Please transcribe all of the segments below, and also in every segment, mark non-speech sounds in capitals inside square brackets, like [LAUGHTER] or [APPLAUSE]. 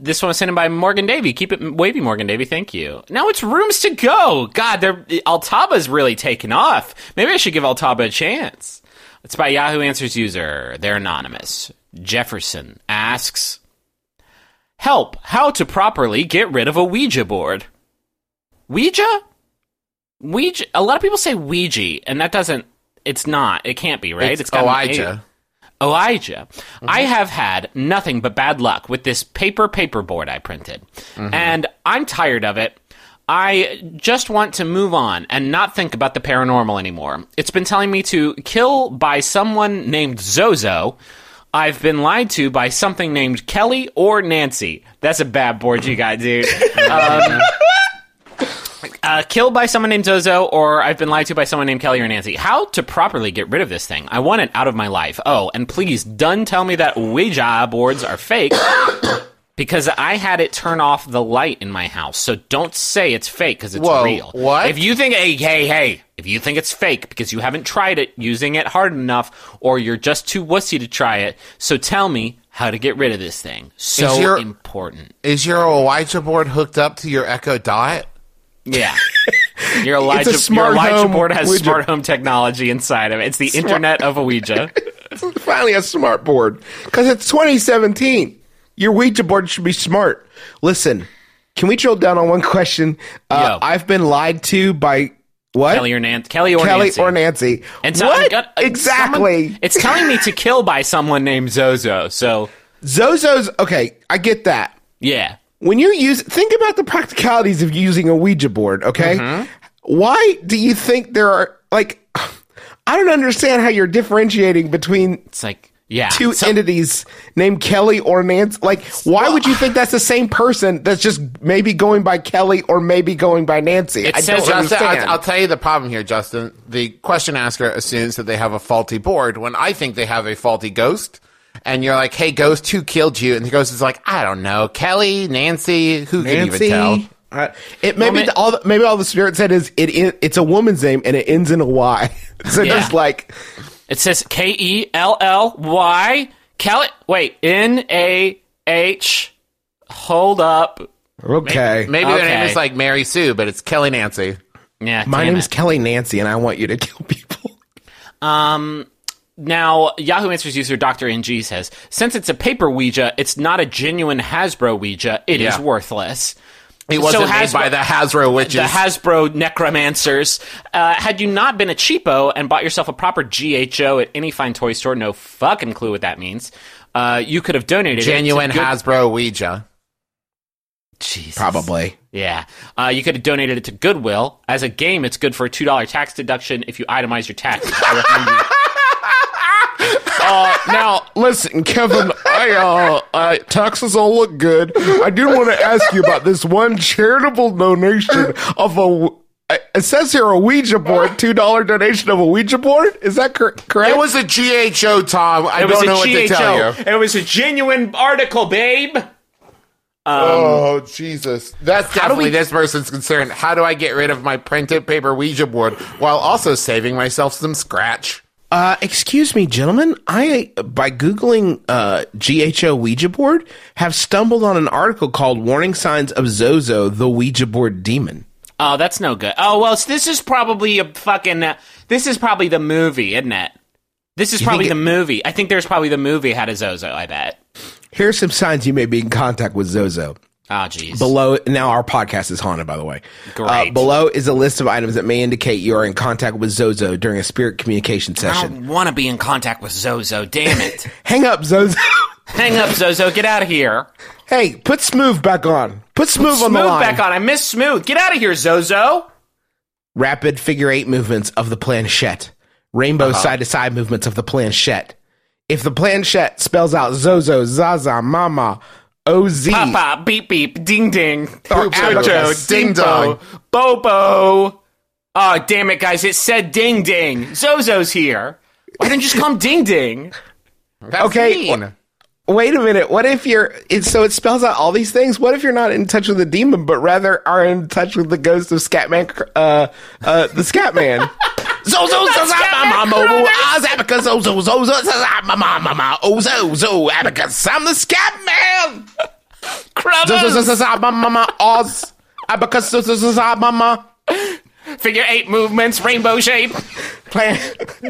this one was sent in by Morgan Davy. Keep it wavy, Morgan Davy. Thank you. Now it's rooms to go. God, they're, Altaba's really taken off. Maybe I should give Altaba a chance. It's by Yahoo Answers user. They're anonymous. Jefferson asks, "Help! How to properly get rid of a Ouija board?" Ouija? Ouija. A lot of people say Ouija, and that doesn't. It's not. It can't be right. It's got an Elijah. Elijah. I have had nothing but bad luck with this paper paperboard I printed, and I'm tired of it. I just want to move on and not think about the paranormal anymore. It's been telling me to kill by someone named Zozo. I've been lied to by something named Kelly or Nancy. That's a bad board you got, dude. [LAUGHS] Um, uh, killed by someone named Zozo, or I've been lied to by someone named Kelly or Nancy. How to properly get rid of this thing? I want it out of my life. Oh, and please, done tell me that Ouija boards are fake. [COUGHS] Because I had it turn off the light in my house, so don't say it's fake because it's Whoa, real. what? If you think, hey, hey, hey, if you think it's fake because you haven't tried it using it hard enough, or you're just too wussy to try it, so tell me how to get rid of this thing. So your- important. Is your Elijah board hooked up to your Echo Dot? Yeah. [LAUGHS] Your Elijah, smart your Elijah board has Ouija. smart home technology inside of it. It's the Internet of a Ouija. [LAUGHS] Finally, a smart board because it's 2017. Your Ouija board should be smart. Listen, can we drill down on one question? Uh, I've been lied to by what? Kelly or Nancy. Kelly or Kelly Nancy. or Nancy. And so what got- uh, exactly? someone- it's telling me to kill by someone named Zozo. So, Zozo's okay. I get that. yeah. When you use, think about the practicalities of using a Ouija board. Okay, Mm-hmm. why do you think there are like? I don't understand how you're differentiating between It's like, yeah. two So- entities named Kelly or Nancy. Like, why would you think that's the same person that's just maybe going by Kelly or maybe going by Nancy? I says don't Justin, understand. I'll, I'll tell you the problem here, Justin. The question asker assumes that they have a faulty board when I think they have a faulty ghost. And you're like, hey, ghost, who killed you? And the ghost is like, I don't know. Kelly, Nancy, who can even tell? Uh, it maybe Well, all the, maybe all the spirit said is it, it it's a woman's name and it ends in a Y. [LAUGHS] so Yeah. just like It says K E L L Y. Kelly. Wait. N A H. Hold up. okay, Maybe their name Okay. is like Mary Sue, but it's Kelly Nancy. Yeah. my damn name is it. Kelly Nancy and I want you to kill people. Um. Now, Yahoo Answers user Dr. NG says, since it's a paper Ouija, it's not a genuine Hasbro Ouija. It is Yeah. worthless. It wasn't made Hasbro- by the Hasbro witches. the Hasbro necromancers. Uh, had you not been a cheapo and bought yourself a proper GHO at any fine toy store, no fucking clue what that means. Uh, you could have donated Genuine it to good- Hasbro Ouija. Jesus. Probably. Yeah. Uh, you could have donated it to Goodwill. As a game, it's good for a $2 tax deduction if you itemize your taxes. I recommend you- Uh, now listen, Kevin. I uh, uh, taxes all look good. I do want to ask you about this one charitable donation of a. It says here a Ouija board, two dollar donation of a Ouija board. Is that cor- correct? It was a GHO, Tom. I It don't know a what to tell you. It was a genuine article, babe. oh, Jesus. That's definitely we- this person's concern. How do I get rid of my printed paper Ouija board while also saving myself some scratch? Uh, excuse me, gentlemen. I, by Googling uh, GHO Ouija board, have stumbled on an article called Warning Signs of Zozo, the Ouija board demon. Oh, that's no good. Oh, well, this is probably a fucking. Uh, this is probably the movie, isn't it? This is probably think the movie. I think there's probably the movie had a Zozo, I bet. Here's some signs you may be in contact with Zozo. Oh, jeez. Below, now our podcast is haunted, by the way. Great. Uh, below is a list of items that may indicate you are in contact with Zozo during a spirit communication I session. don't want to be in contact with Zozo. Damn it. [LAUGHS] Hang up, Zozo. [LAUGHS] Hang up, Zozo. Get out of here. hey, put Smooth back on. Put Smooth, on the Smooth line. back on. I miss Smooth. Get out of here, Zozo. Rapid figure eight movements of the planchette. Rainbow Uh-huh. side to side movements of the planchette. If the planchette spells out Zozo, Zaza, Mama, OZ, Papa, beep beep, ding ding. Poop, Jojo, ding ding dong. Bobo. Oh, damn it, guys. It said ding ding. Zozo's here. Why didn't you just call him ding ding? That's Okay, mean. wait a minute. What if you're it, so it spells out all these things? What if you're not in touch with the demon, but rather are in touch with the ghost of Scatman, uh, uh, the Scatman? [LAUGHS] Zozo, Zaza, Mama, oh, Mobo, Azabaka, Zozo, Zozo, Zaza, Mama, Mama, oh, Ozo, Zo, Abacus. I'm the Scatman. Crothers! Mama Oz. Abacus mama. Figure eight movements, rainbow shape. Plan.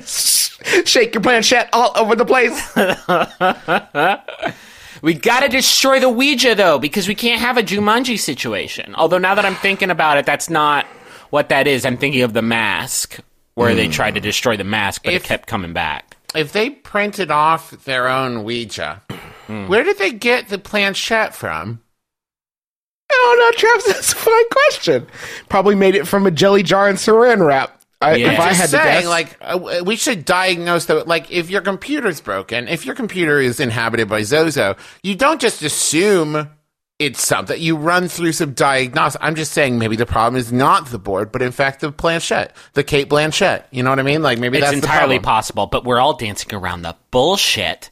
Shake your planchette all over the place. [LAUGHS] We gotta destroy the Ouija though, because we can't have a Jumanji situation. Although now that I'm thinking about it, that's not what that is. I'm thinking of the mask, where they tried to destroy the mask, but If- it kept coming back. If they printed off their own Ouija, where did they get the planchette from? Oh no, Travis, that's a fine question. Probably made it from a jelly jar and saran wrap. I, Yeah. If I Just had to saying, guess, like uh, we should diagnose that. Like, if your computer's broken, if your computer is inhabited by Zozo, you don't just assume it's something. You run through some diagnosis. I'm just saying, maybe the problem is not the board, but in fact the planchette, the Cate Blanchett. You know what I mean? Like maybe It's that's entirely possible, but we're all dancing around the bullshit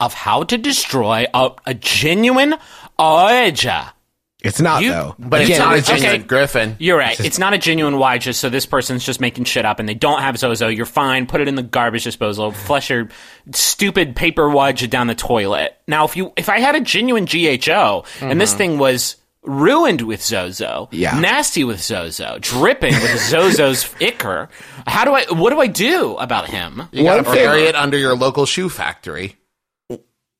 of how to destroy a, a genuine oh, Ouija. It's not you- though. But it's Again, not a genuine okay. Griffin. You're right. It's not a genuine Ouija, so this person's just making shit up and they don't have Zozo. You're fine. Put it in the garbage disposal. Flush your stupid paper Ouija down the toilet. Now, if you if I had a genuine GHO and this mm-hmm. thing was ruined with Zozo, Yeah. nasty with Zozo, dripping with [LAUGHS] Zozo's ichor, how do I what do I do about him? You gotta bury it under your local shoe factory.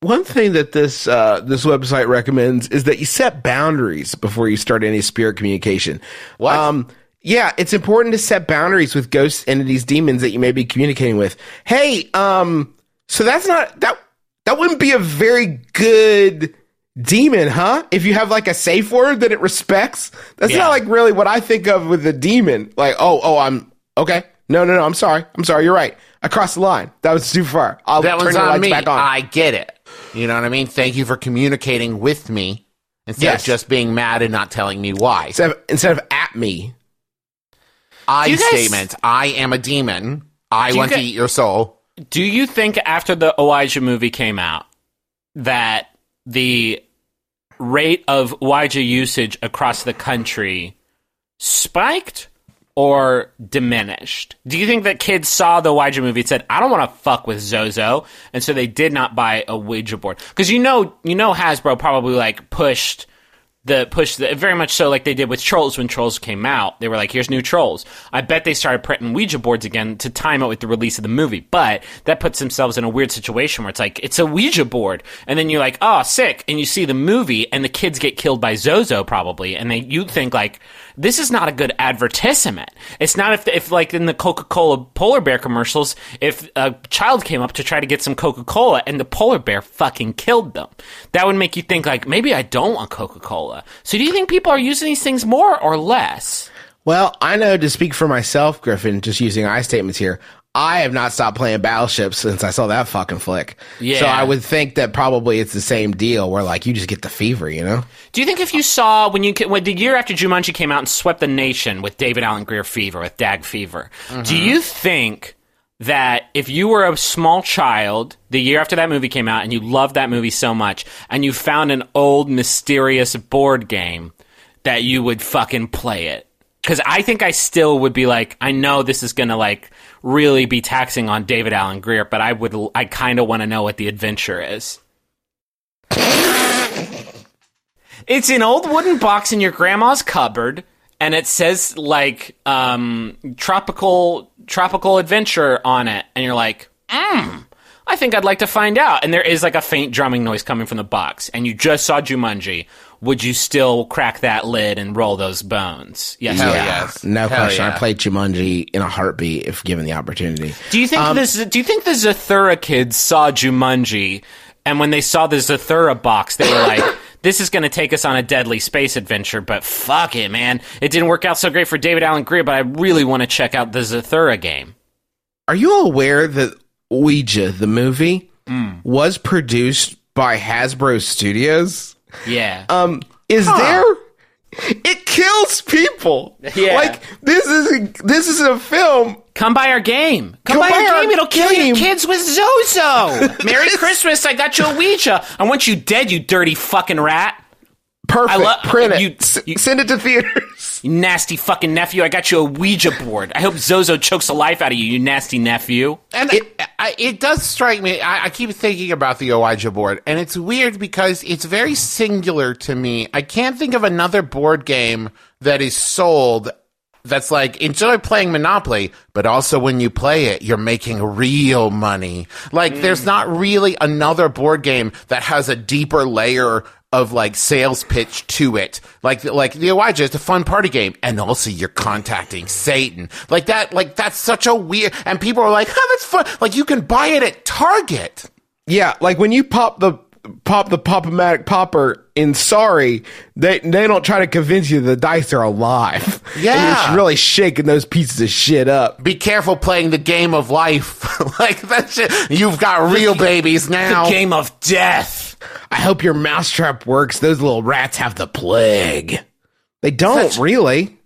One thing that this uh, this website recommends is that you set boundaries before you start any spirit communication. What? Um, yeah, it's important to set boundaries with ghosts, entities, demons that you may be communicating with. Hey, um, so that's not that that wouldn't be a very good demon, huh? If you have like a safe word that it respects, that's Yeah. not like really what I think of with a demon. Like, oh, oh, I'm okay. No, no, no. I'm sorry. I'm sorry. You're right. I crossed the line. That was too far. I'll That turn on lights me. back on. I get it. You know what I mean? Thank you for communicating with me instead Yes. of just being mad and not telling me why. instead of, instead of at me. I guys- statement. I am a demon. I want to eat your soul. Do you think after the Ouija movie came out that the rate of Ouija usage across the country spiked or diminished? Do you think that kids saw the Ouija movie and said, "I don't want to fuck with Zozo," and so they did not buy a Ouija board? Because you know, you know, Hasbro probably like pushed the push the very much so like they did with trolls when trolls came out they were like here's new trolls i bet they started printing ouija boards again to time it with the release of the movie but that puts themselves in a weird situation where it's like it's a ouija board and then you're like oh sick and you see the movie and the kids get killed by zozo probably and they you think like this is not a good advertisement it's not if, if like in the coca-cola polar bear commercials if a child came up to try to get some coca-cola and the polar bear fucking killed them that would make you think like maybe i don't want coca-cola so do you think people are using these things more or less? Well, I know to speak for myself, Griffin, just using I statements here. I have not stopped playing Battleship since I saw that fucking flick. Yeah. So I would think that probably it's the same deal where like you just get the fever, you know? Do you think if you saw when you when the year after Jumanji came out and swept the nation with David Alan Grier fever with Dag fever, do mm-hmm. you think that if you were a small child the year after that movie came out and you loved that movie so much and you found an old mysterious board game that you would fucking play it? Because I think I still would be like, I know this is gonna like really be taxing on David Alan Grier, but I would, I kind of want to know what the adventure is. It's an old wooden box in your grandma's cupboard, and it says like um, tropical tropical adventure on it, and you're like, mm, I think I'd like to find out. And there is like a faint drumming noise coming from the box, and you just saw Jumanji. Would you still crack that lid and roll those bones? Yes, Hell or no? yes. No Hell question. yeah. I played Jumanji in a heartbeat if given the opportunity. Do you think um, this? Do you think the Zathura kids saw Jumanji, and when they saw the Zathura box, they were like, [COUGHS] "This is going to take us on a deadly space adventure." But fuck it, man! It didn't work out so great for David Alan Grier, but I really want to check out the Zathura game. Are you aware that Ouija, the movie, mm. was produced by Hasbro Studios? Yeah, Um, is there? It kills people. Yeah. Like this is a, this is a film. come by our game. Come, Come by, by our our game. It'll kill your kids with Zozo. [LAUGHS] Merry Christmas! I got you a Ouija. I want you dead, you dirty fucking rat. Perfect. I lo- Print it. you- S- you- send it to theaters. [LAUGHS] You nasty fucking nephew. I got you a Ouija board. I hope Zozo chokes the life out of you, you nasty nephew. And it, I, it does strike me. I, I keep thinking about the Ouija board, and it's weird because it's very singular to me. I can't think of another board game that is sold that's like enjoy playing Monopoly, but also when you play it, you're making real money. Like there's mm. not really another board game that has a deeper layer of like sales pitch to it. Like like the Ouija is a fun party game, and also you're contacting Satan. Like that. Like that's such a weird. And people are like, "Oh, that's fun." Like you can buy it at Target. Yeah, like when you pop the pop the pop-o-matic popper in sorry, they they don't try to convince you the dice are alive. [LAUGHS] Yeah. And you're really shaking those pieces of shit up. Be careful playing the game of life. [LAUGHS] like that shit. You've got real babies now. Game of death. I hope your mousetrap works. Those little rats have the plague. They don't Such- really.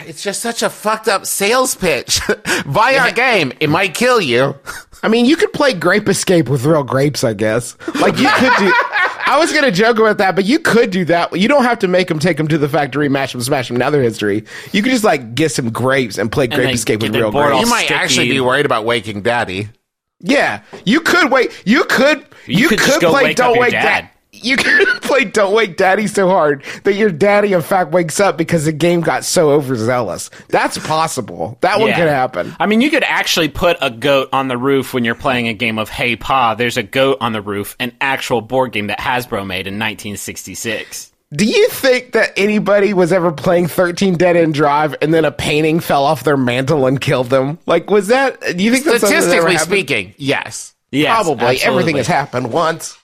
It's just such a fucked up sales pitch. [LAUGHS] Buy our game. It might kill you. I mean, you could play Grape Escape with real grapes, I guess. Like you could do. [LAUGHS] I was gonna joke about that, but you could do that. You don't have to make them take them to the factory, mash them, smash them. Now they're history. You could just like get some grapes and play Grape Escape with real grapes. You might sticky. actually be worried about waking daddy. Yeah, you could wait. You could. You, could could, play wake Don't Wake dad. Dad. You could [LAUGHS] play Don't Wake Daddy so hard that your daddy, in fact, wakes up because the game got so overzealous. That's possible. That one Yeah. could happen. I mean, you could actually put a goat on the roof when you're playing a game of Hey Pa. There's a goat on the roof, an actual board game that Hasbro made in 1966. Do you think that anybody was ever playing 13 Dead End Drive and then a painting fell off their mantle and killed them? Like, was that? Do you think that's that Statistically speaking, yes. Yes, Probably. Everything has happened once.